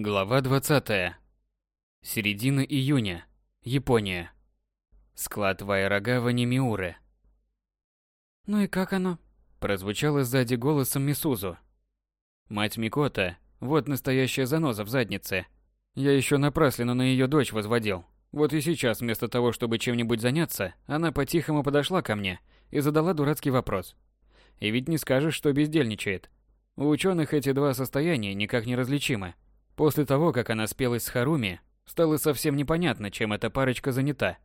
Глава 20. Середина июня. Япония. Склад Вайрагава Немиуры. «Ну и как оно?» Прозвучало сзади голосом Мисузу. Мать Микота, вот настоящая заноза в заднице. Я еще напрасленно на ее дочь возводил. Вот и сейчас, вместо того, чтобы чем-нибудь заняться, она по-тихому подошла ко мне и задала дурацкий вопрос. И ведь не скажешь, что бездельничает. У ученых эти два состояния никак не различимы. После того, как она спелась с Харуми, стало совсем непонятно, чем эта парочка занята.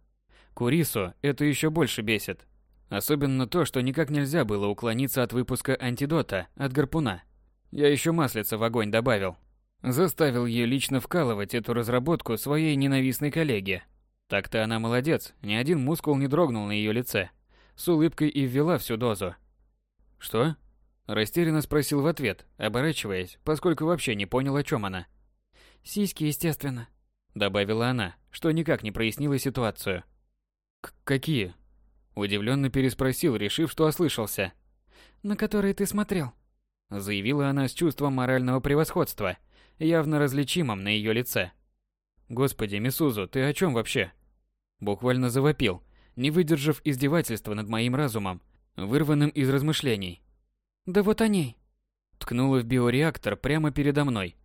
Курису это еще больше бесит. Особенно то, что никак нельзя было уклониться от выпуска антидота от гарпуна. Я еще маслица в огонь добавил. Заставил ее лично вкалывать эту разработку своей ненавистной коллеге. Так-то она молодец, ни один мускул не дрогнул на ее лице. С улыбкой и ввела всю дозу. «Что?» Растерянно спросил в ответ, оборачиваясь, поскольку вообще не понял, о чем она. Сиськи, естественно. Добавила она, что никак не прояснила ситуацию. К «Какие?» Удивленно переспросил, решив, что ослышался. «На которые ты смотрел?» Заявила она с чувством морального превосходства, явно различимым на ее лице. «Господи, Мисузу, ты о чем вообще?» Буквально завопил, не выдержав издевательства над моим разумом, вырванным из размышлений. «Да вот о ней!» Ткнула в биореактор прямо передо мной,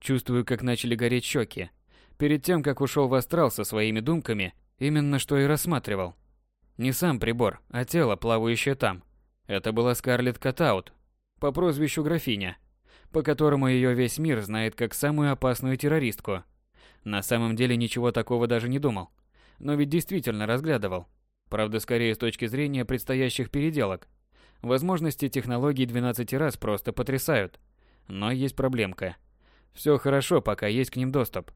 Чувствую, как начали гореть щеки. Перед тем, как ушел в астрал со своими думками, именно что и рассматривал. Не сам прибор, а тело, плавающее там. Это была Скарлетт Катаут, по прозвищу Графиня, по которому ее весь мир знает как самую опасную террористку. На самом деле ничего такого даже не думал. Но ведь действительно разглядывал. Правда, скорее с точки зрения предстоящих переделок. Возможности технологий 12 раз просто потрясают. Но есть проблемка – все хорошо, пока есть к ним доступ.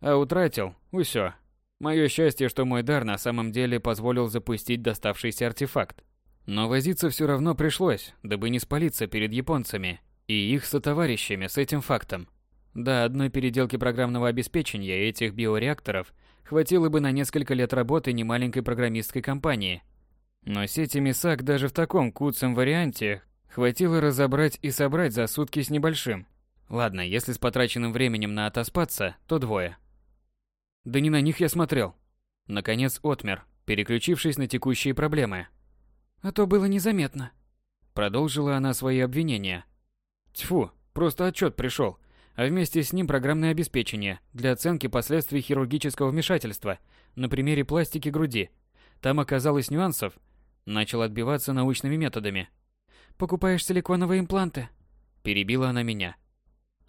А утратил – усё. Мое счастье, что мой дар на самом деле позволил запустить доставшийся артефакт. Но возиться все равно пришлось, дабы не спалиться перед японцами и их сотоварищами с этим фактом. Да, одной переделки программного обеспечения этих биореакторов хватило бы на несколько лет работы немаленькой программистской компании. Но сети МИСАК даже в таком куцем варианте хватило разобрать и собрать за сутки с небольшим. Ладно, если с потраченным временем на отоспаться, то двое. Да не на них я смотрел. Наконец отмер, переключившись на текущие проблемы. А то было незаметно. Продолжила она свои обвинения. Тьфу, просто отчет пришел, а вместе с ним программное обеспечение для оценки последствий хирургического вмешательства на примере пластики груди. Там оказалось нюансов. Начал отбиваться научными методами. «Покупаешь силиконовые импланты?» Перебила она меня.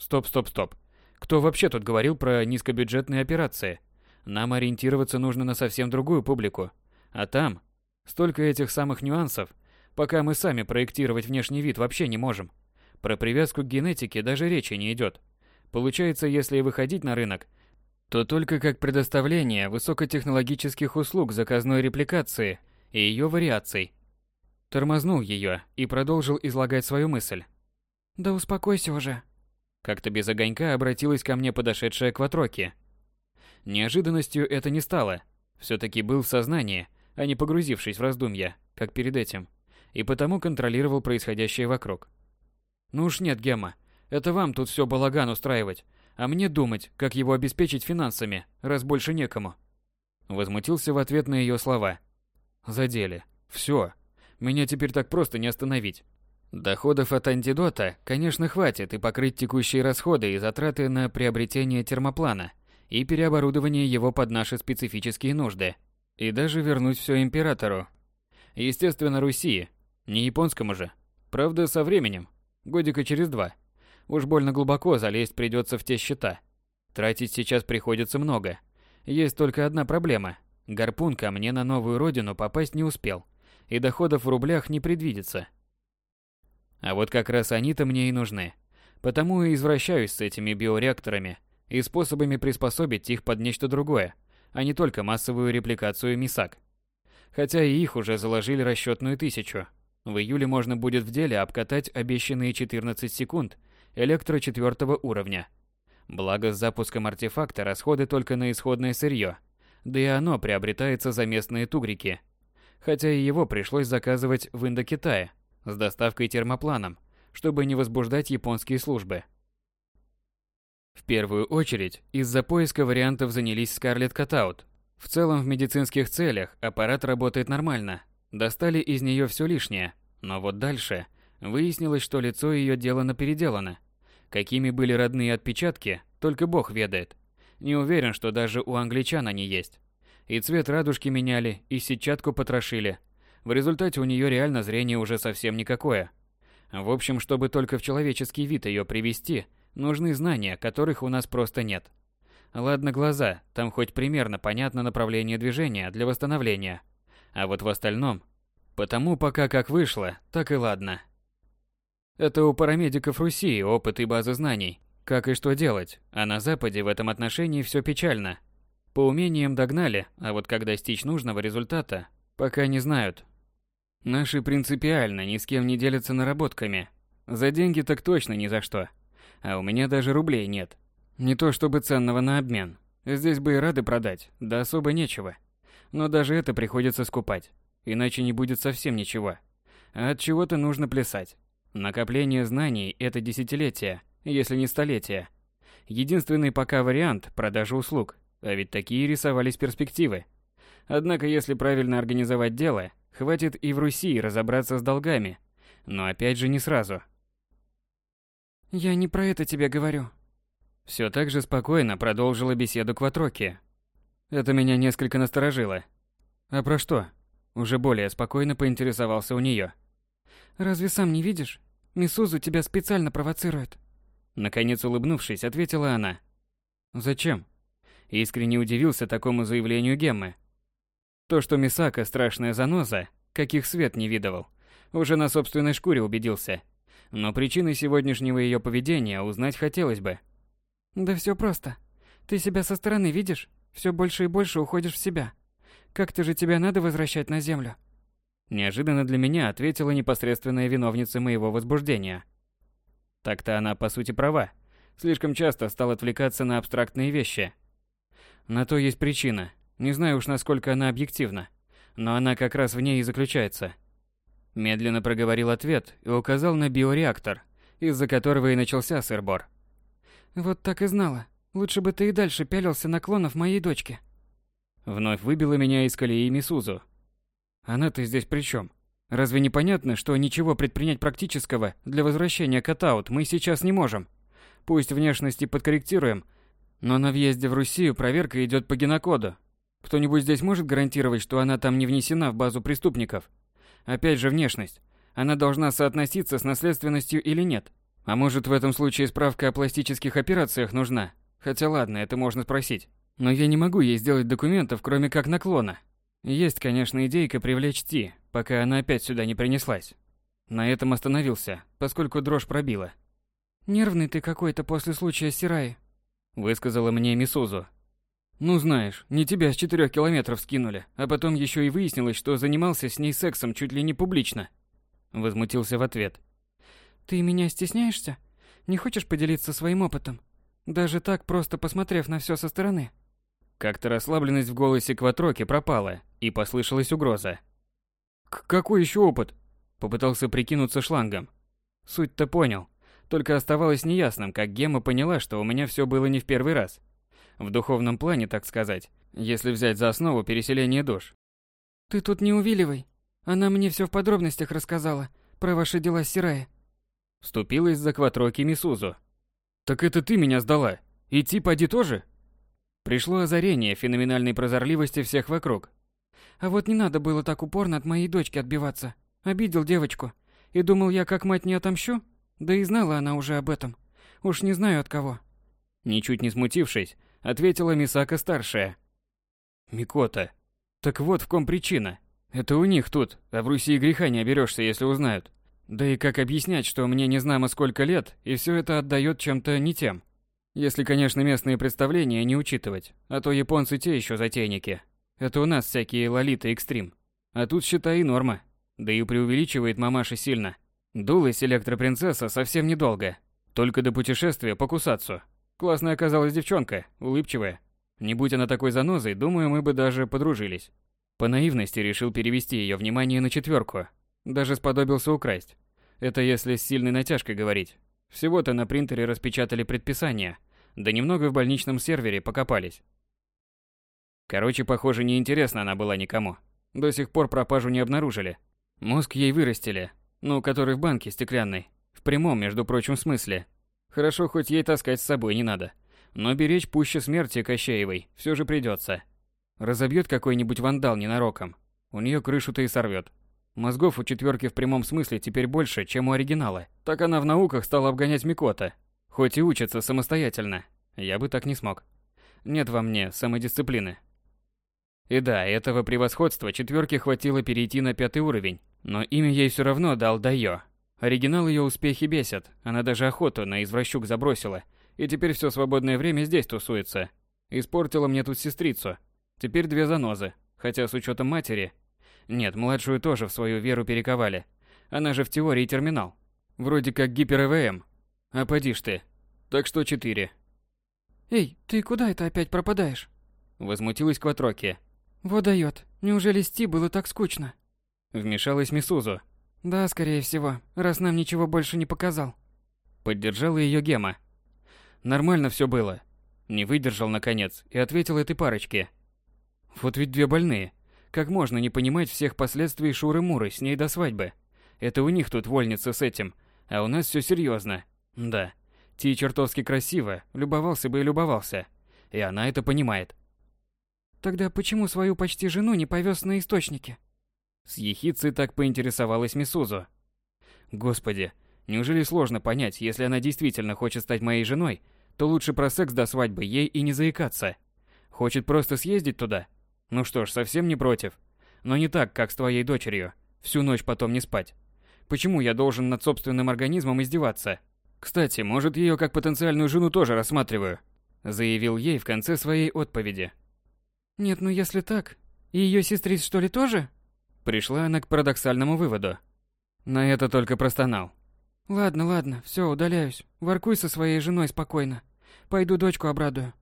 Стоп, стоп, стоп. Кто вообще тут говорил про низкобюджетные операции? Нам ориентироваться нужно на совсем другую публику. А там столько этих самых нюансов, пока мы сами проектировать внешний вид вообще не можем. Про привязку к генетике даже речи не идет. Получается, если выходить на рынок, то только как предоставление высокотехнологических услуг заказной репликации и ее вариаций. Тормознул ее и продолжил излагать свою мысль. «Да успокойся уже», как-то без огонька обратилась ко мне подошедшая Кватроки. Неожиданностью это не стало. Все-таки был в сознании, а не погрузившись в раздумья, как перед этим, и потому контролировал происходящее вокруг. Ну уж нет, Гемма, это вам тут все балаган устраивать, а мне думать, как его обеспечить финансами, раз больше некому. Возмутился в ответ на ее слова. Задели. Все. Меня теперь так просто не остановить. Доходов от антидота, конечно, хватит и покрыть текущие расходы и затраты на приобретение термоплана и переоборудование его под наши специфические нужды. И даже вернуть все императору. Естественно, Руси, не японскому же. Правда, со временем. Годика через два. Уж больно глубоко залезть придется в те счета. Тратить сейчас приходится много. Есть только одна проблема. Гарпун ко мне на новую родину попасть не успел. И доходов в рублях не предвидится. А вот как раз они-то мне и нужны. Потому и извращаюсь с этими биореакторами и способами приспособить их под нечто другое, а не только массовую репликацию МИСАК. Хотя и их уже заложили расчетную тысячу. В июле можно будет в деле обкатать обещанные 14 секунд электро четвертого уровня. Благо с запуском артефакта расходы только на исходное сырье, да и оно приобретается за местные тугрики. Хотя и его пришлось заказывать в Индокитае – с доставкой термопланом, чтобы не возбуждать японские службы. В первую очередь, из-за поиска вариантов занялись Скарлетт Катаут. В целом, в медицинских целях аппарат работает нормально. Достали из нее все лишнее. Но вот дальше выяснилось, что лицо ее делано переделано. Какими были родные отпечатки, только бог ведает. Не уверен, что даже у англичан они есть. И цвет радужки меняли, и сетчатку потрошили. В результате у нее реально зрение уже совсем никакое. В общем, чтобы только в человеческий вид ее привести, нужны знания, которых у нас просто нет. Ладно глаза, там хоть примерно понятно направление движения для восстановления. А вот в остальном... Потому пока как вышло, так и ладно. Это у парамедиков Руси опыт и база знаний, как и что делать, а на Западе в этом отношении все печально. По умениям догнали, а вот как достичь нужного результата, пока не знают. Наши принципиально ни с кем не делятся наработками. За деньги так точно ни за что. А у меня даже рублей нет. Не то чтобы ценного на обмен. Здесь бы и рады продать, да особо нечего. Но даже это приходится скупать. Иначе не будет совсем ничего. А от чего-то нужно плясать. Накопление знаний – это десятилетия, если не столетия. Единственный пока вариант – продажа услуг. А ведь такие рисовались перспективы. Однако, если правильно организовать дело – Хватит и в Руси разобраться с долгами. Но опять же не сразу. Я не про это тебе говорю. Все так же спокойно продолжила беседу Кватроки. Это меня несколько насторожило. А про что? Уже более спокойно поинтересовался у нее. Разве сам не видишь? Мисузу тебя специально провоцирует. Наконец улыбнувшись, ответила она. Зачем? Искренне удивился такому заявлению Геммы. То, что Мисака страшная заноза, каких свет не видывал, уже на собственной шкуре убедился. Но причины сегодняшнего ее поведения узнать хотелось бы. Да все просто. Ты себя со стороны видишь? Все больше и больше уходишь в себя. Как-то же тебя надо возвращать на землю. Неожиданно для меня ответила непосредственная виновница моего возбуждения. Так-то она по сути права. Слишком часто стал отвлекаться на абстрактные вещи. На то есть причина. Не знаю уж, насколько она объективна, но она как раз в ней и заключается. Медленно проговорил ответ и указал на биореактор, из-за которого и начался сырбор. Вот так и знала. Лучше бы ты и дальше пялился на клонов моей дочки. Вновь выбила меня из колеи Мисузу. Она-то здесь при чем? Разве не понятно, что ничего предпринять практического для возвращения Катаут мы сейчас не можем? Пусть внешности подкорректируем, но на въезде в Россию проверка идет по генокоду, кто-нибудь здесь может гарантировать, что она там не внесена в базу преступников? Опять же внешность. Она должна соотноситься с наследственностью или нет? А может, в этом случае справка о пластических операциях нужна? Хотя ладно, это можно спросить. Но я не могу ей сделать документов, кроме как наклона. Есть, конечно, идейка привлечь Ти, пока она опять сюда не принеслась. На этом остановился, поскольку дрожь пробила. «Нервный ты какой-то после случая с Сираи», — высказала мне Мисузу, ну знаешь, не тебя с четырех километров скинули, а потом еще и выяснилось, что занимался с ней сексом чуть ли не публично. Возмутился в ответ. Ты меня стесняешься? Не хочешь поделиться своим опытом? Даже так, просто посмотрев на все со стороны. Как-то расслабленность в голосе Кватроки пропала, и послышалась угроза. К какой еще опыт? Попытался прикинуться шлангом. Суть-то понял. Только оставалось неясным, как Гема поняла, что у меня все было не в первый раз. В духовном плане, так сказать, если взять за основу переселение душ. Ты тут не увиливай. Она мне все в подробностях рассказала про ваши дела с Сирае. Вступилась за Кватроки Мисузу. Так это ты меня сдала. Идти поди тоже? Пришло озарение феноменальной прозорливости всех вокруг. А вот не надо было так упорно от моей дочки отбиваться. Обидел девочку. И думал я, как мать не отомщу? Да и знала она уже об этом. Уж не знаю от кого. Ничуть не смутившись, ответила Мисака-старшая. Микота. Так вот в ком причина. Это у них тут, а в Руси греха не оберешься, если узнают. Да и как объяснять, что мне не знамо сколько лет, и все это отдает чем-то не тем? Если, конечно, местные представления не учитывать, а то японцы те еще затейники. Это у нас всякие лолиты экстрим. А тут, считай, норма. Да и преувеличивает мамаша сильно. Дулась электропринцесса совсем недолго. Только до путешествия по Кусацу. Классная оказалась девчонка, улыбчивая. Не будь она такой занозой, думаю, мы бы даже подружились. По наивности решил перевести ее внимание на четверку. Даже сподобился украсть. Это если с сильной натяжкой говорить. Всего-то на принтере распечатали предписание, Да немного в больничном сервере покопались. Короче, похоже, неинтересна она была никому. До сих пор пропажу не обнаружили. Мозг ей вырастили, ну, который в банке стеклянной. В прямом, между прочим, смысле. Хорошо, хоть ей таскать с собой не надо. Но беречь пуще смерти Кощеевой все же придется. Разобьет какой-нибудь вандал ненароком. У нее крышу-то и сорвет. Мозгов у четверки в прямом смысле теперь больше, чем у оригинала. Так она в науках стала обгонять Микота. Хоть и учится самостоятельно. Я бы так не смог. Нет во мне самодисциплины. И да, этого превосходства четверке хватило перейти на пятый уровень. Но имя ей все равно дал Дайо. Оригинал ее успехи бесит. Она даже охоту на извращук забросила. И теперь все свободное время здесь тусуется. Испортила мне тут сестрицу. Теперь две занозы. Хотя с учетом матери, нет, младшую тоже в свою веру перековали. Она же в теории терминал. Вроде как гипер-ЭВМ. А поди ж ты. Так что четыре. Эй, ты куда это опять пропадаешь? Возмутилась Кватроки. Вот даёт. Неужели Сти было так скучно? Вмешалась Мисузу. Да, скорее всего, раз нам ничего больше не показал. Поддержала ее Гема. Нормально все было. Не выдержал наконец и ответил этой парочке. Вот ведь две больные. Как можно не понимать всех последствий Шуры-Муры с ней до свадьбы? Это у них тут вольница с этим, а у нас все серьезно. Да, Ти чертовски красиво, любовался бы и любовался. И она это понимает. Тогда почему свою почти жену не повез на источники? С ехицей так поинтересовалась Мисузу. Господи, неужели сложно понять, если она действительно хочет стать моей женой, то лучше про секс до свадьбы ей и не заикаться. Хочет просто съездить туда, ну что ж, совсем не против. Но не так, как с твоей дочерью. Всю ночь потом не спать. Почему я должен над собственным организмом издеваться? Кстати, может, ее как потенциальную жену тоже рассматриваю, заявил ей в конце своей отповеди. Нет, ну если так, и ее сестриц что ли тоже? Пришла она к парадоксальному выводу. На это только простонал. Ладно, ладно, все, удаляюсь. Воркуй со своей женой спокойно. Пойду дочку обрадую.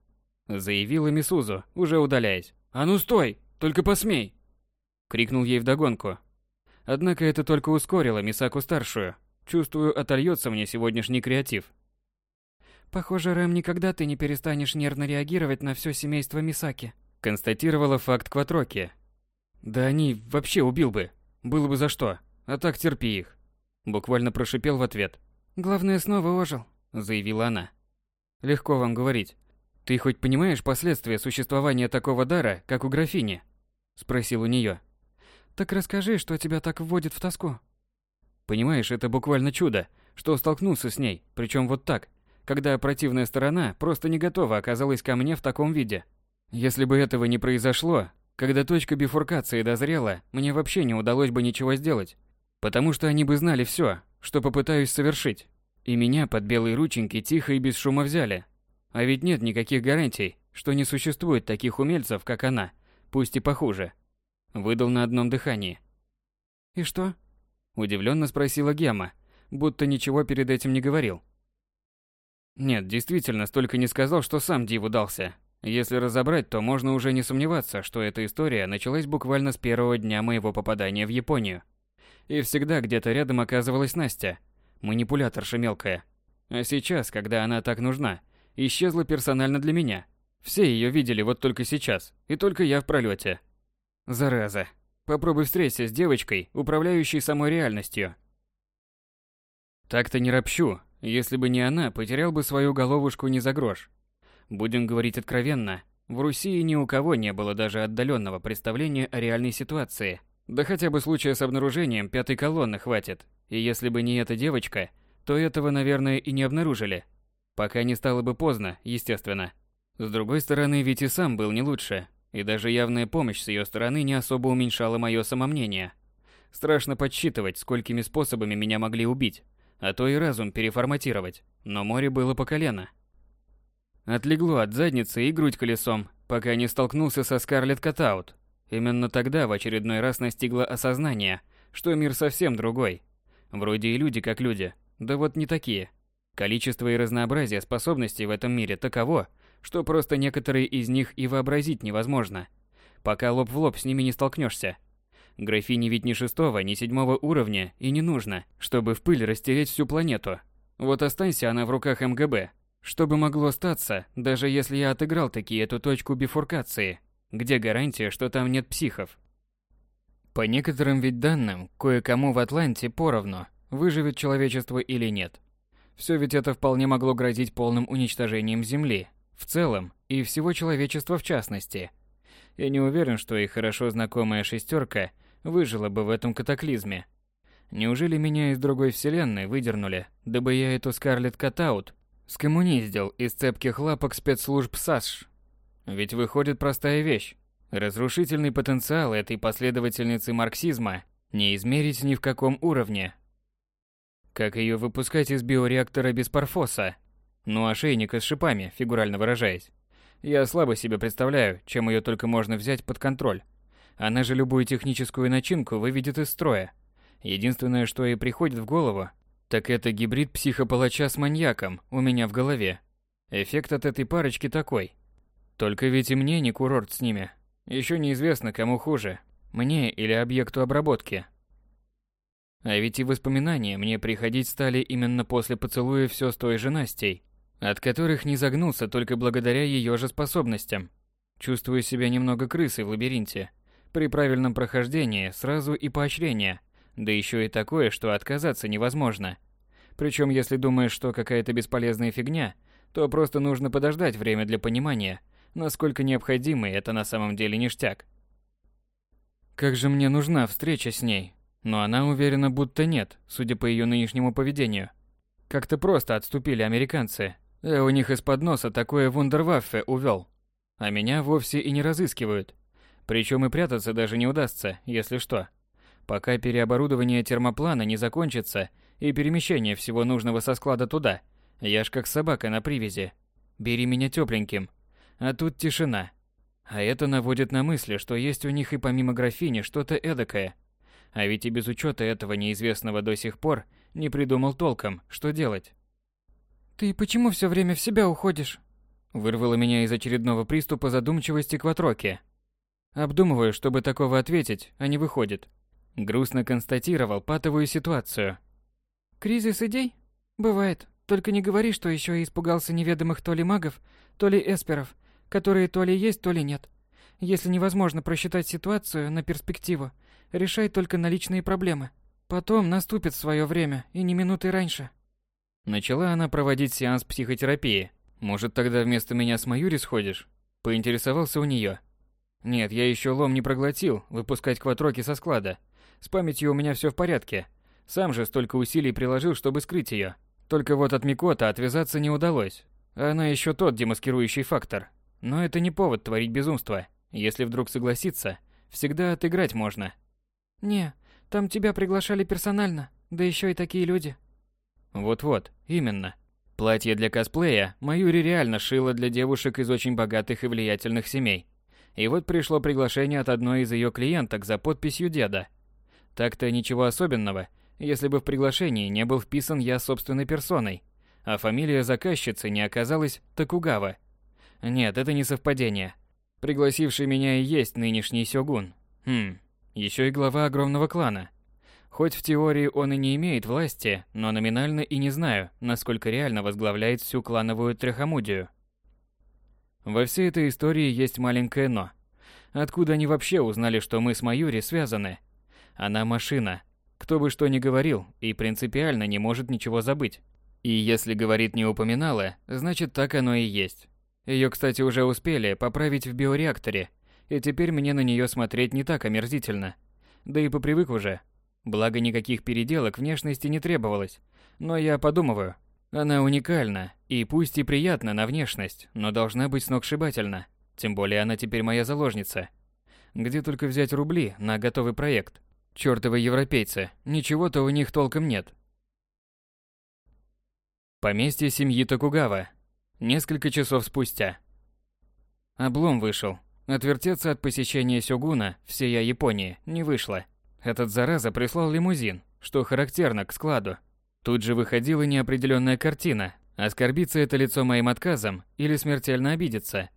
Заявила Мисузу, уже удаляясь. «А ну стой! Только посмей!» Крикнул ей вдогонку. Однако это только ускорило Мисаку-старшую. Чувствую, отольется мне сегодняшний креатив. «Похоже, Рэм, никогда ты не перестанешь нервно реагировать на все семейство Мисаки», констатировала факт Кватроки. «Да они вообще убил бы. Было бы за что. А так терпи их». Буквально прошипел в ответ. «Главное, снова ожил», заявила она. «Легко вам говорить. «Ты хоть понимаешь последствия существования такого дара, как у графини?» – спросил у нее. «Так расскажи, что тебя так вводит в тоску». «Понимаешь, это буквально чудо, что столкнулся с ней, причем вот так, когда противная сторона просто не готова оказалась ко мне в таком виде. Если бы этого не произошло, когда точка бифуркации дозрела, мне вообще не удалось бы ничего сделать, потому что они бы знали все, что попытаюсь совершить, и меня под белые рученьки тихо и без шума взяли, а ведь нет никаких гарантий, что не существует таких умельцев, как она, пусть и похуже. Выдал на одном дыхании. «И что?» Удивленно спросила Гема, будто ничего перед этим не говорил. Нет, действительно, столько не сказал, что сам диву дался. Если разобрать, то можно уже не сомневаться, что эта история началась буквально с первого дня моего попадания в Японию. И всегда где-то рядом оказывалась Настя, манипуляторша мелкая. А сейчас, когда она так нужна, исчезла персонально для меня. Все ее видели вот только сейчас, и только я в пролете. Зараза. Попробуй встреться с девочкой, управляющей самой реальностью. Так-то не ропщу. Если бы не она, потерял бы свою головушку не за грош. Будем говорить откровенно, в Руси ни у кого не было даже отдаленного представления о реальной ситуации. Да хотя бы случая с обнаружением пятой колонны хватит. И если бы не эта девочка, то этого, наверное, и не обнаружили. Пока не стало бы поздно, естественно. С другой стороны, ведь и сам был не лучше, и даже явная помощь с ее стороны не особо уменьшала мое самомнение. Страшно подсчитывать, сколькими способами меня могли убить, а то и разум переформатировать, но море было по колено. Отлегло от задницы и грудь колесом, пока не столкнулся со Скарлетт Катаут. Именно тогда в очередной раз настигло осознание, что мир совсем другой. Вроде и люди как люди, да вот не такие – Количество и разнообразие способностей в этом мире таково, что просто некоторые из них и вообразить невозможно, пока лоб в лоб с ними не столкнешься. Графине ведь ни шестого, ни седьмого уровня и не нужно, чтобы в пыль растереть всю планету. Вот останься она в руках МГБ. Что бы могло статься, даже если я отыграл таки эту точку бифуркации? Где гарантия, что там нет психов? По некоторым ведь данным, кое-кому в Атланте поровну, выживет человечество или нет. Все ведь это вполне могло грозить полным уничтожением Земли, в целом, и всего человечества в частности. Я не уверен, что и хорошо знакомая шестерка выжила бы в этом катаклизме. Неужели меня из другой вселенной выдернули, дабы я эту Скарлетт Катаут скоммуниздил из цепких лапок спецслужб САСШ? Ведь выходит простая вещь. Разрушительный потенциал этой последовательницы марксизма не измерить ни в каком уровне. Как ее выпускать из биореактора без парфоса? Ну, ошейника с шипами, фигурально выражаясь. Я слабо себе представляю, чем ее только можно взять под контроль. Она же любую техническую начинку выведет из строя. Единственное, что ей приходит в голову, так это гибрид психопалача с маньяком у меня в голове. Эффект от этой парочки такой. Только ведь и мне не курорт с ними. Еще неизвестно, кому хуже, мне или объекту обработки. А ведь и воспоминания мне приходить стали именно после поцелуя все с той же Настей от которых не загнулся только благодаря ее же способностям. Чувствую себя немного крысой в лабиринте. При правильном прохождении сразу и поощрение, да еще и такое, что отказаться невозможно. Причем, если думаешь, что какая-то бесполезная фигня, то просто нужно подождать время для понимания, насколько необходимый это на самом деле ништяк. Как же мне нужна встреча с ней, но она уверена, будто нет, судя по ее нынешнему поведению. Как-то просто отступили американцы, я э, у них из-под носа такое вундерваффе увел. А меня вовсе и не разыскивают. Причем и прятаться даже не удастся, если что. Пока переоборудование термоплана не закончится и перемещение всего нужного со склада туда, я ж как собака на привязи. Бери меня тепленьким. А тут тишина. А это наводит на мысли, что есть у них и помимо графини что-то эдакое. А ведь и без учета этого неизвестного до сих пор не придумал толком, что делать. «Ты почему все время в себя уходишь?» Вырвало меня из очередного приступа задумчивости Кватроки. Обдумываю, чтобы такого ответить, а не выходит. Грустно констатировал патовую ситуацию. «Кризис идей? Бывает. Только не говори, что еще и испугался неведомых то ли магов, то ли эсперов, которые то ли есть, то ли нет. Если невозможно просчитать ситуацию на перспективу, решай только наличные проблемы. Потом наступит свое время, и не минуты раньше». Начала она проводить сеанс психотерапии. Может, тогда вместо меня с Маюри сходишь? Поинтересовался у нее. Нет, я еще лом не проглотил, выпускать кватроки со склада. С памятью у меня все в порядке. Сам же столько усилий приложил, чтобы скрыть ее. Только вот от Микота отвязаться не удалось. Она еще тот демаскирующий фактор. Но это не повод творить безумство. Если вдруг согласиться, всегда отыграть можно. Не, там тебя приглашали персонально, да еще и такие люди. Вот-вот, именно. Платье для косплея Маюри реально шила для девушек из очень богатых и влиятельных семей. И вот пришло приглашение от одной из ее клиенток за подписью деда. Так-то ничего особенного, если бы в приглашении не был вписан я собственной персоной, а фамилия заказчицы не оказалась Такугава. Нет, это не совпадение. Пригласивший меня и есть нынешний сёгун. Хм, еще и глава огромного клана – Хоть в теории он и не имеет власти, но номинально и не знаю, насколько реально возглавляет всю клановую трехомудию. Во всей этой истории есть маленькое «но». Откуда они вообще узнали, что мы с Маюри связаны? Она машина. Кто бы что ни говорил, и принципиально не может ничего забыть. И если говорит не упоминала, значит так оно и есть. Ее, кстати, уже успели поправить в биореакторе, и теперь мне на нее смотреть не так омерзительно. Да и попривык уже, Благо никаких переделок внешности не требовалось. Но я подумываю, она уникальна, и пусть и приятна на внешность, но должна быть сногсшибательна. Тем более она теперь моя заложница. Где только взять рубли на готовый проект? Чёртовы европейцы, ничего-то у них толком нет. Поместье семьи Токугава. Несколько часов спустя. Облом вышел. Отвертеться от посещения Сёгуна всея Японии не вышло. Этот зараза прислал лимузин, что характерно к складу. Тут же выходила неопределенная картина. Оскорбится это лицо моим отказом или смертельно обидится.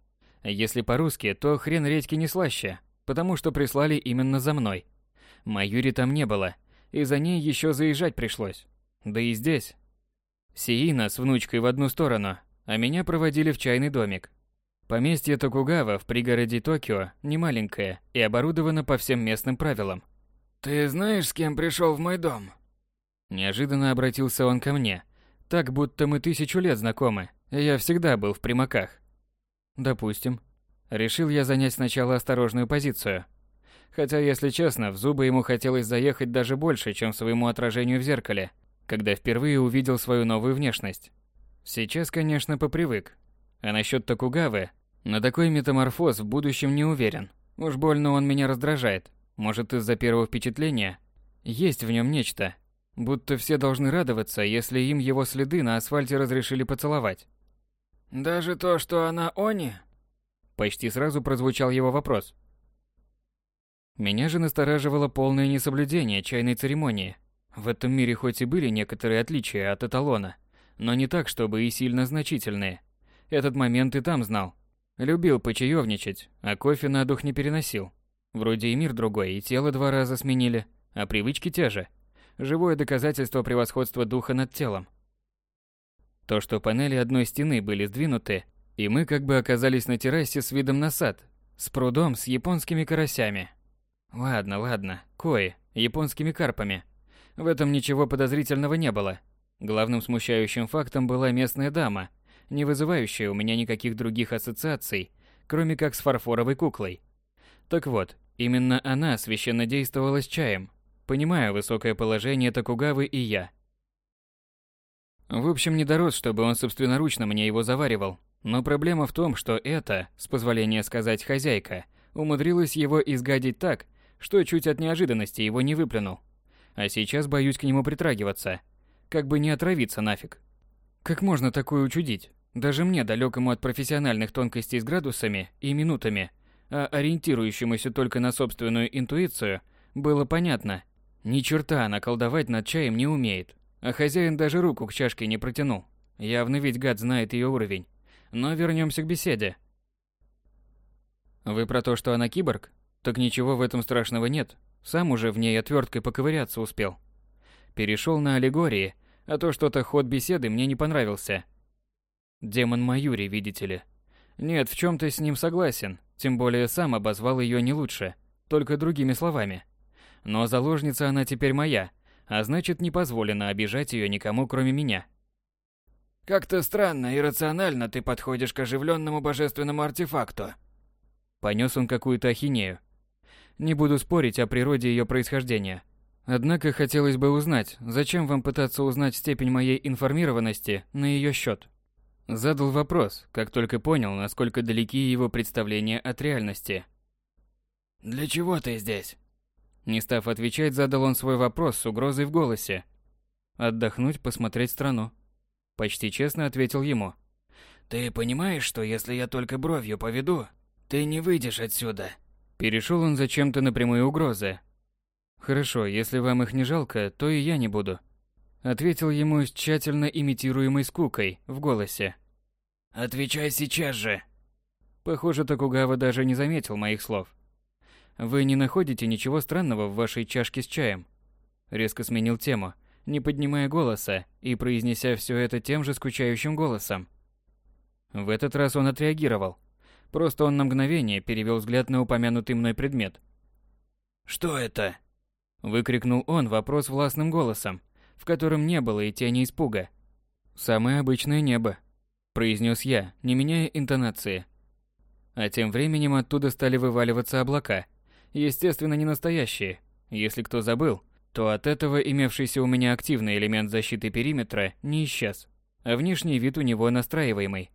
Если по-русски, то хрен редьки не слаще, потому что прислали именно за мной. Маюри там не было, и за ней еще заезжать пришлось. Да и здесь. Сиина с внучкой в одну сторону, а меня проводили в чайный домик. Поместье Токугава в пригороде Токио немаленькое и оборудовано по всем местным правилам. «Ты знаешь, с кем пришел в мой дом?» Неожиданно обратился он ко мне, так будто мы тысячу лет знакомы, и я всегда был в примаках. Допустим. Решил я занять сначала осторожную позицию. Хотя, если честно, в зубы ему хотелось заехать даже больше, чем своему отражению в зеркале, когда впервые увидел свою новую внешность. Сейчас, конечно, попривык. А насчет Токугавы, на такой метаморфоз в будущем не уверен. Уж больно он меня раздражает. Может, из-за первого впечатления? Есть в нем нечто. Будто все должны радоваться, если им его следы на асфальте разрешили поцеловать. «Даже то, что она Они?» Почти сразу прозвучал его вопрос. Меня же настораживало полное несоблюдение чайной церемонии. В этом мире хоть и были некоторые отличия от эталона, но не так, чтобы и сильно значительные. Этот момент и там знал. Любил почаевничать, а кофе на дух не переносил. Вроде и мир другой, и тело два раза сменили, а привычки те же. Живое доказательство превосходства духа над телом. То, что панели одной стены были сдвинуты, и мы как бы оказались на террасе с видом на сад, с прудом с японскими карасями. Ладно, ладно, кои, японскими карпами. В этом ничего подозрительного не было. Главным смущающим фактом была местная дама, не вызывающая у меня никаких других ассоциаций, кроме как с фарфоровой куклой. Так вот, именно она священно действовала с чаем, понимая высокое положение Токугавы и я. В общем, не дорос, чтобы он собственноручно мне его заваривал, но проблема в том, что это, с позволения сказать хозяйка, умудрилась его изгадить так, что чуть от неожиданности его не выплюнул. А сейчас боюсь к нему притрагиваться, как бы не отравиться нафиг. Как можно такое учудить? Даже мне, далекому от профессиональных тонкостей с градусами и минутами, а ориентирующемуся только на собственную интуицию, было понятно. Ни черта она колдовать над чаем не умеет, а хозяин даже руку к чашке не протянул. Явно ведь гад знает ее уровень. Но вернемся к беседе. Вы про то, что она киборг? Так ничего в этом страшного нет. Сам уже в ней отверткой поковыряться успел. Перешел на аллегории, а то что-то ход беседы мне не понравился. Демон Маюри, видите ли. Нет, в чем-то с ним согласен, тем более сам обозвал ее не лучше, только другими словами. Но заложница она теперь моя, а значит не позволено обижать ее никому, кроме меня. Как-то странно и рационально ты подходишь к оживленному божественному артефакту. Понес он какую-то ахинею. Не буду спорить о природе ее происхождения. Однако хотелось бы узнать, зачем вам пытаться узнать степень моей информированности на ее счет. Задал вопрос, как только понял, насколько далеки его представления от реальности. «Для чего ты здесь?» Не став отвечать, задал он свой вопрос с угрозой в голосе. «Отдохнуть, посмотреть страну». Почти честно ответил ему. «Ты понимаешь, что если я только бровью поведу, ты не выйдешь отсюда?» Перешел он зачем-то на прямые угрозы. «Хорошо, если вам их не жалко, то и я не буду», ответил ему с тщательно имитируемой скукой в голосе. «Отвечай сейчас же!» Похоже, Токугава даже не заметил моих слов. «Вы не находите ничего странного в вашей чашке с чаем?» Резко сменил тему, не поднимая голоса и произнеся все это тем же скучающим голосом. В этот раз он отреагировал. Просто он на мгновение перевел взгляд на упомянутый мной предмет. «Что это?» Выкрикнул он вопрос властным голосом, в котором не было и тени испуга. «Самое обычное небо», – произнес я, не меняя интонации. А тем временем оттуда стали вываливаться облака. Естественно, не настоящие. Если кто забыл, то от этого имевшийся у меня активный элемент защиты периметра не исчез, а внешний вид у него настраиваемый.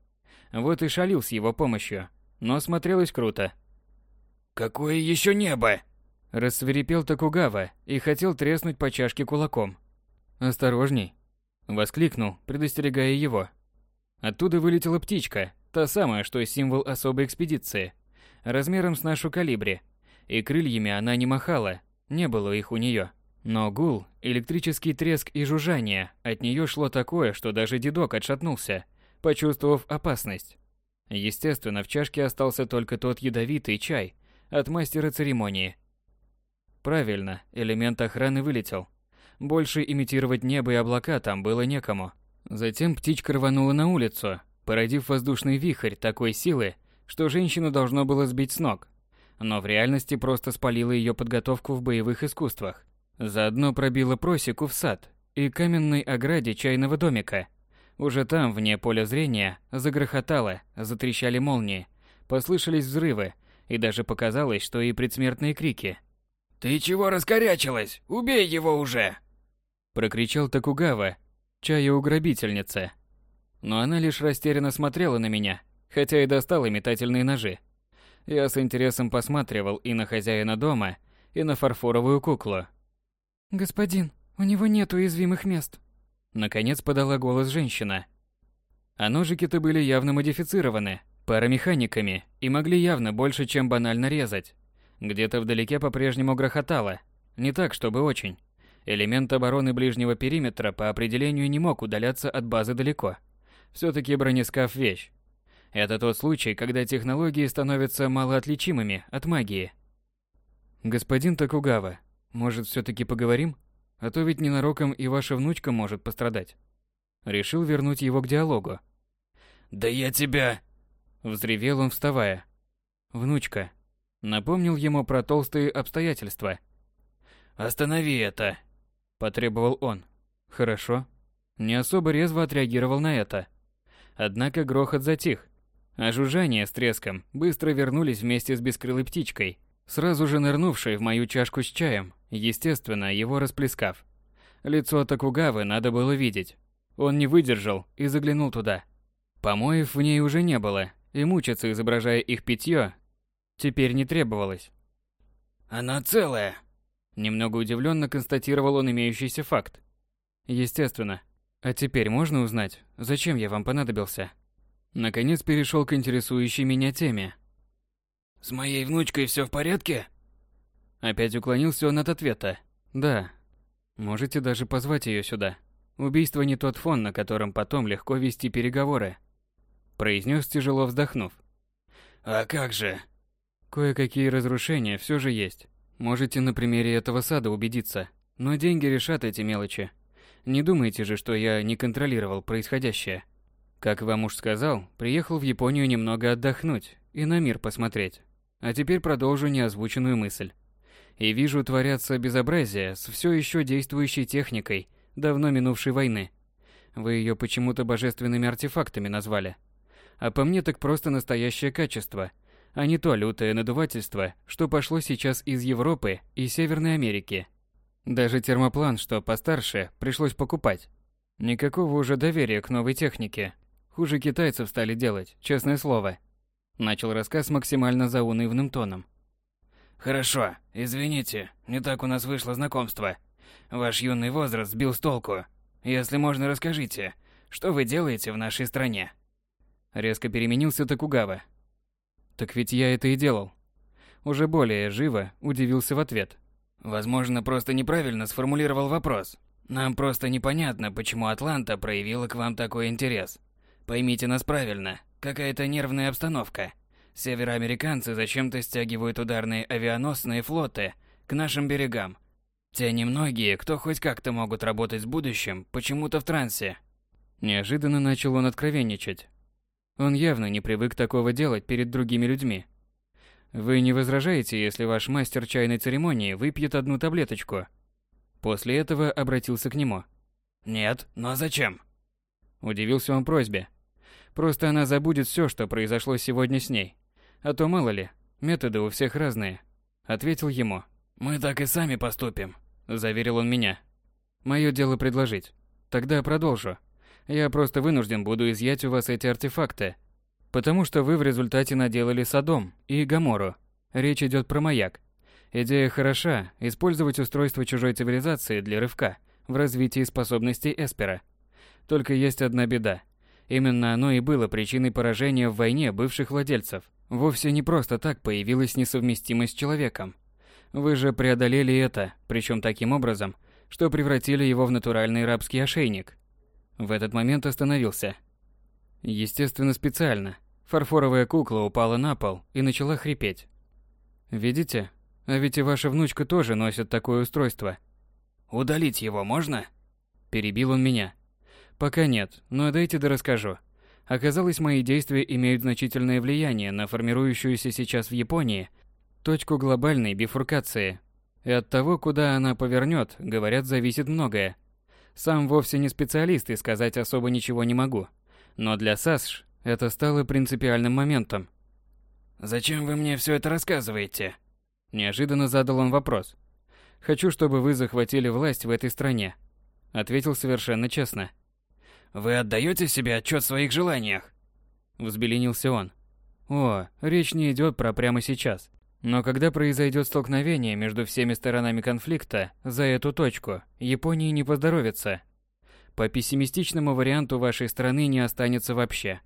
Вот и шалил с его помощью, но смотрелось круто. «Какое еще небо?» Рассверепел Токугава и хотел треснуть по чашке кулаком. «Осторожней!» Воскликнул, предостерегая его. Оттуда вылетела птичка, та самая, что символ особой экспедиции, размером с нашу калибри. И крыльями она не махала, не было их у нее. Но гул, электрический треск и жужжание от нее шло такое, что даже дедок отшатнулся, почувствовав опасность. Естественно, в чашке остался только тот ядовитый чай от мастера церемонии. Правильно, элемент охраны вылетел. Больше имитировать небо и облака там было некому. Затем птичка рванула на улицу, породив воздушный вихрь такой силы, что женщину должно было сбить с ног. Но в реальности просто спалило ее подготовку в боевых искусствах. Заодно пробило просеку в сад и каменной ограде чайного домика. Уже там, вне поля зрения, загрохотало, затрещали молнии, послышались взрывы, и даже показалось, что и предсмертные крики. «Ты чего раскорячилась? Убей его уже!» Прокричал Такугава, чая уграбительница. Но она лишь растерянно смотрела на меня, хотя и достала метательные ножи. Я с интересом посматривал и на хозяина дома, и на фарфоровую куклу. «Господин, у него нет уязвимых мест», — наконец подала голос женщина. А ножики-то были явно модифицированы, парамеханиками, и могли явно больше, чем банально резать. Где-то вдалеке по-прежнему грохотало, не так, чтобы очень. Элемент обороны ближнего периметра по определению не мог удаляться от базы далеко. Все-таки бронескаф – вещь. Это тот случай, когда технологии становятся малоотличимыми от магии. Господин Токугава, может, все-таки поговорим? А то ведь ненароком и ваша внучка может пострадать. Решил вернуть его к диалогу. «Да я тебя...» Взревел он, вставая. «Внучка». Напомнил ему про толстые обстоятельства. «Останови это!» Потребовал он. «Хорошо». Не особо резво отреагировал на это. Однако грохот затих, а жужжание с треском быстро вернулись вместе с бескрылой птичкой, сразу же нырнувшей в мою чашку с чаем, естественно, его расплескав. Лицо Такугавы надо было видеть. Он не выдержал и заглянул туда. Помоев в ней уже не было, и мучиться, изображая их питье, теперь не требовалось. «Она целая!» Немного удивленно констатировал он имеющийся факт. Естественно, а теперь можно узнать, зачем я вам понадобился? Наконец перешел к интересующей меня теме. С моей внучкой все в порядке? Опять уклонился он от ответа. Да. Можете даже позвать ее сюда. Убийство не тот фон, на котором потом легко вести переговоры. Произнес тяжело вздохнув. А как же? Кое-какие разрушения все же есть. Можете на примере этого сада убедиться. Но деньги решат эти мелочи. Не думайте же, что я не контролировал происходящее. Как вам уж сказал, приехал в Японию немного отдохнуть и на мир посмотреть. А теперь продолжу неозвученную мысль. И вижу, творятся безобразия с все еще действующей техникой давно минувшей войны. Вы ее почему-то божественными артефактами назвали. А по мне так просто настоящее качество, а не то лютое надувательство, что пошло сейчас из Европы и Северной Америки. Даже термоплан, что постарше, пришлось покупать. Никакого уже доверия к новой технике. Хуже китайцев стали делать, честное слово. Начал рассказ максимально заунывным тоном. Хорошо, извините, не так у нас вышло знакомство. Ваш юный возраст сбил с толку. Если можно, расскажите, что вы делаете в нашей стране? Резко переменился Токугава. Так ведь я это и делал. Уже более живо удивился в ответ. Возможно, просто неправильно сформулировал вопрос. Нам просто непонятно, почему Атланта проявила к вам такой интерес. Поймите нас правильно, какая-то нервная обстановка. Североамериканцы зачем-то стягивают ударные авианосные флоты к нашим берегам. Те немногие, кто хоть как-то могут работать с будущим, почему-то в трансе. Неожиданно начал он откровенничать. Он явно не привык такого делать перед другими людьми. Вы не возражаете, если ваш мастер чайной церемонии выпьет одну таблеточку? После этого обратился к нему. Нет, но зачем? Удивился он просьбе. Просто она забудет все, что произошло сегодня с ней. А то мало ли, методы у всех разные. Ответил ему. Мы так и сами поступим, заверил он меня. Мое дело предложить. Тогда продолжу. Я просто вынужден буду изъять у вас эти артефакты, Потому что вы в результате наделали Содом и Гамору. Речь идет про маяк. Идея хороша – использовать устройство чужой цивилизации для рывка в развитии способностей Эспера. Только есть одна беда. Именно оно и было причиной поражения в войне бывших владельцев. Вовсе не просто так появилась несовместимость с человеком. Вы же преодолели это, причем таким образом, что превратили его в натуральный рабский ошейник. В этот момент остановился – Естественно, специально. Фарфоровая кукла упала на пол и начала хрипеть. Видите? А ведь и ваша внучка тоже носит такое устройство. Удалить его можно? Перебил он меня. Пока нет, но дайте да расскажу. Оказалось, мои действия имеют значительное влияние на формирующуюся сейчас в Японии точку глобальной бифуркации. И от того, куда она повернет, говорят, зависит многое. Сам вовсе не специалист и сказать особо ничего не могу. Но для САСШ это стало принципиальным моментом. «Зачем вы мне все это рассказываете?» Неожиданно задал он вопрос. «Хочу, чтобы вы захватили власть в этой стране», — ответил совершенно честно. Вы отдаете себе отчет в своих желаниях? Взбеленился он. О, речь не идет про прямо сейчас. Но когда произойдет столкновение между всеми сторонами конфликта за эту точку, Японии не поздоровится. По пессимистичному варианту вашей страны не останется вообще.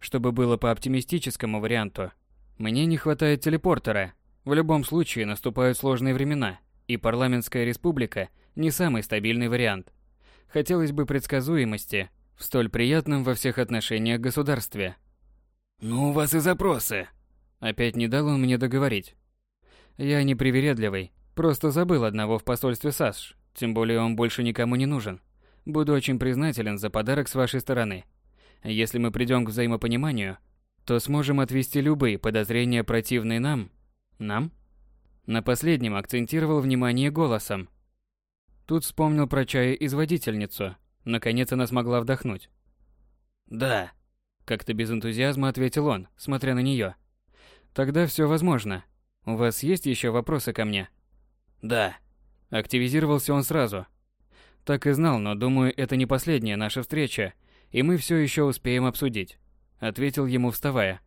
Чтобы было по оптимистическому варианту. Мне не хватает телепортера. В любом случае наступают сложные времена, и парламентская республика не самый стабильный вариант. Хотелось бы предсказуемости, в столь приятном во всех отношениях государстве. «Ну, у вас и запросы!» Опять не дал он мне договорить. Я не привередливый, просто забыл одного в посольстве САСШ, тем более он больше никому не нужен. Буду очень признателен за подарок с вашей стороны. Если мы придем к взаимопониманию, то сможем отвести любые подозрения противные нам. Нам? На последнем акцентировал внимание голосом. Тут вспомнил про чая-изводительницу, Наконец она смогла вдохнуть. «Да», — как-то без энтузиазма ответил он, смотря на нее. «Тогда все возможно. У вас есть еще вопросы ко мне?» «Да». Активизировался он сразу. Так и знал, но думаю, это не последняя наша встреча, и мы все еще успеем обсудить. Ответил ему, вставая.